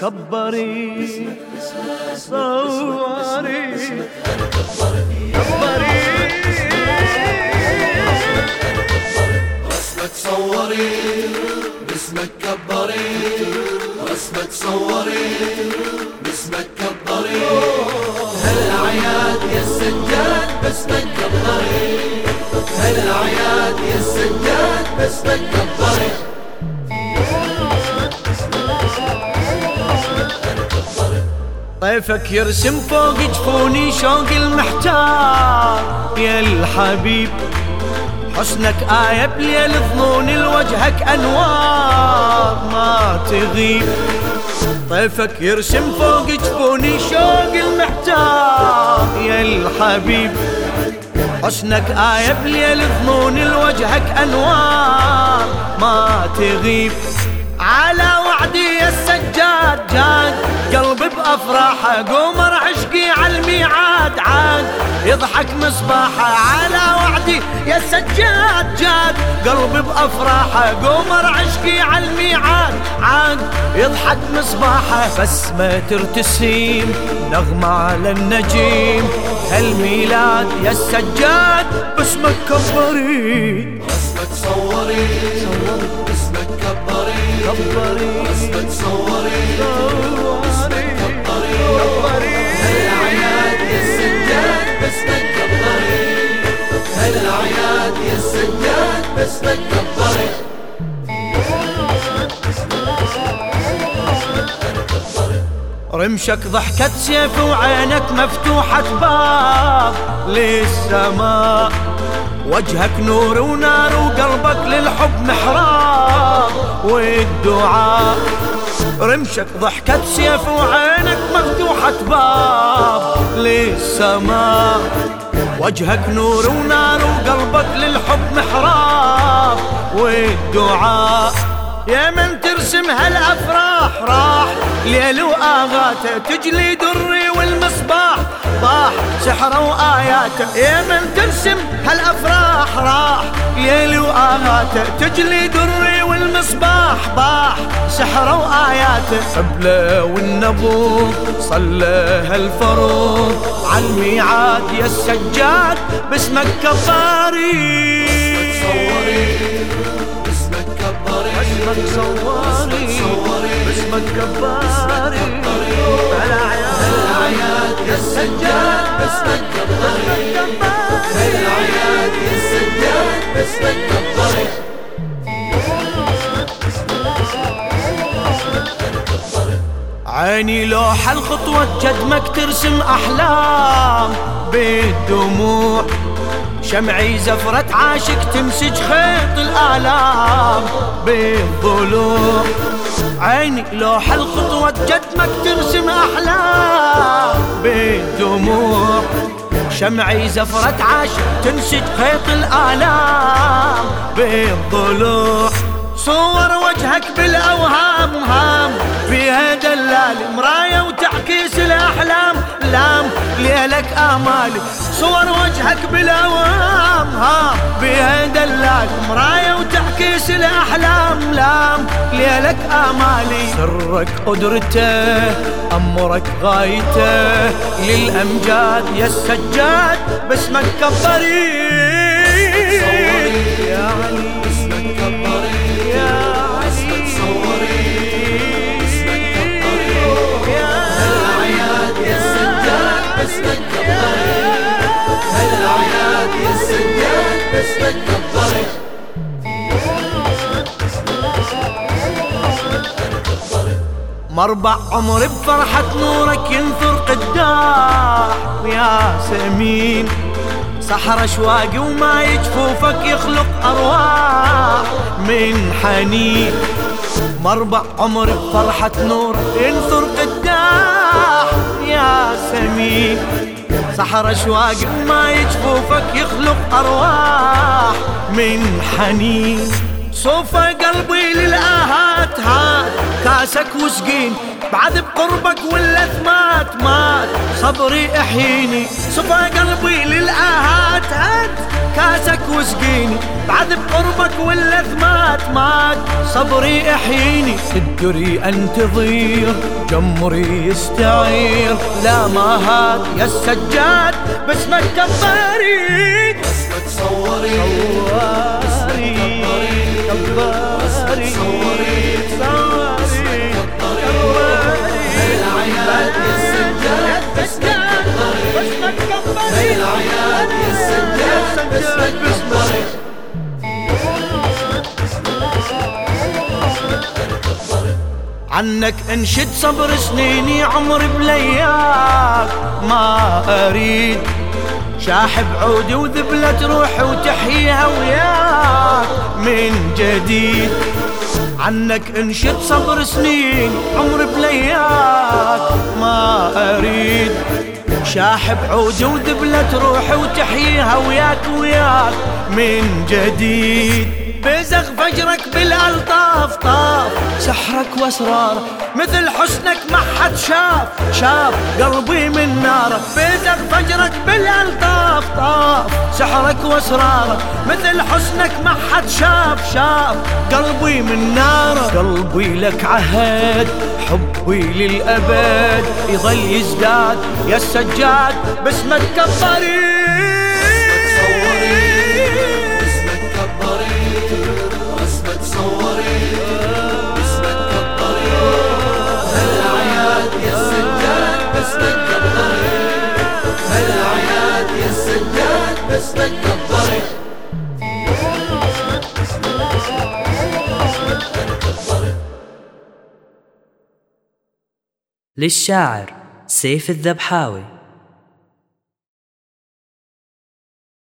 كبري صوري. كبري. رسمك صوري باسمك كبري. رسمك صوري باسمك كبري. هالعياد يا السجاد باسمك كبري. هالعياد يا السجاد باسمك كبري. طيفك يرسم فوق جفوني شوق المحتار. يا الحبيب حسنك آية بليل ظنون لوجهك أنوار. ما تغيب طيفك يرسم فوق جفوني شوق المحتار. يا الحبيب حسنك آية بليل ظنون لوجهك أنوار. ما تغيب على وعدي قلبي بأفراحه قمر عشقي على الميعاد عاد يضحك مصباحه على وعدي. يا السجاد جاد قلبي بأفراحه قمر عشقي على الميعاد عاد يضحك مصباحه بس ما ترتسيم نغمة على النجيم. هالميلاد يا السجاد باسمك كبري رسمك صوري رمشك ضحكة سيف وعينك مفتوحة باب للسماء. وجهك نور ونار وقلبك للحب محراب. والدعاء رمشك ضحكة سيف وعينك مفتوحة باب للسماء. وجهك نور ونار وقلبك للحب محراب والدعاء. يا من ترسم هالأفراح راح ليل واغاته تجلي دري والمصباح. طاح سحرة واياته يا من ترسم هالأفراح راح ليل وآغاته تجلي دري والمصباح طاح سحره وآياته قبله والنبوض صلى هالفروض عالميعاد يا السجاد باسمك كفاري باسمك كبري اسمك صواري باسمك كباري. هالعياد يا السجاد باسمك كبري هالعياد يا السجاد. باسمك عيني لوح الخطوة جدمك ترسم أحلام بالدموع. شمعي زفرة عاشق تمسج خيط الآلام بالضلوع. عيني لوح الخطوة جدمك ترسم أحلام بالدموع شمعي زفرة عاشق تنسج خيط الآلام. بالضلوع صور وجهك بالأوهام هام. فيها دلال مراية وتعكيس الأحلام. لام ليلك آمالي صور وجهك بالاوهام هام فيها دلال مراية وتعكيس الأحلام. لام ليلك آمالي سرك قدرته أمرك غايته. للأمجاد يا السجاد باسمك كبري مربع عمري بفرحة نورك ينثر قداح يا سمين. سحر اشواقي وما يجفوفك يخلق أرواح من حنين. مربع عمري بفرحة نور ينثر قداح يا سمين. سحر اشواقي وما يجفوفك يخلق أرواح. من حنين صوفة قلبي للآهات هات كاسك وسقين. بعد بقربك واللثمات مات صبري أحييني صفى قلبي للآهات هات كاسك وسقيني بعد بقربك واللثمات مات صبري أحييني. تدري انتظير جمري يستعير. لا ما هات يا السجاد باسمك كباري عنك انشد صبر سنيني عمري بلياك. ما أريد شاحب عودي وذبلة روحي وتحييها وياك. من جديد عنك انشد صبر سنين عمري بلياك. ما شاحب عودي وذبلة روحي وتحييها وياك وياك من جديد. بزغ فجرك بالألطاف طاف. سحرك واسرارك مثل حسنك ما حد شاف. شاف قلبي من نارك بزغ فجرك بالألطاف طاف. سحرك واسرارك مثل حسنك ما حد شاف. شاف قلبي من نارك قلبي لك عهد. حبي للأبد يظل يزداد. يا السجاد باسمك كبري للشاعر سيف الذبحاوي.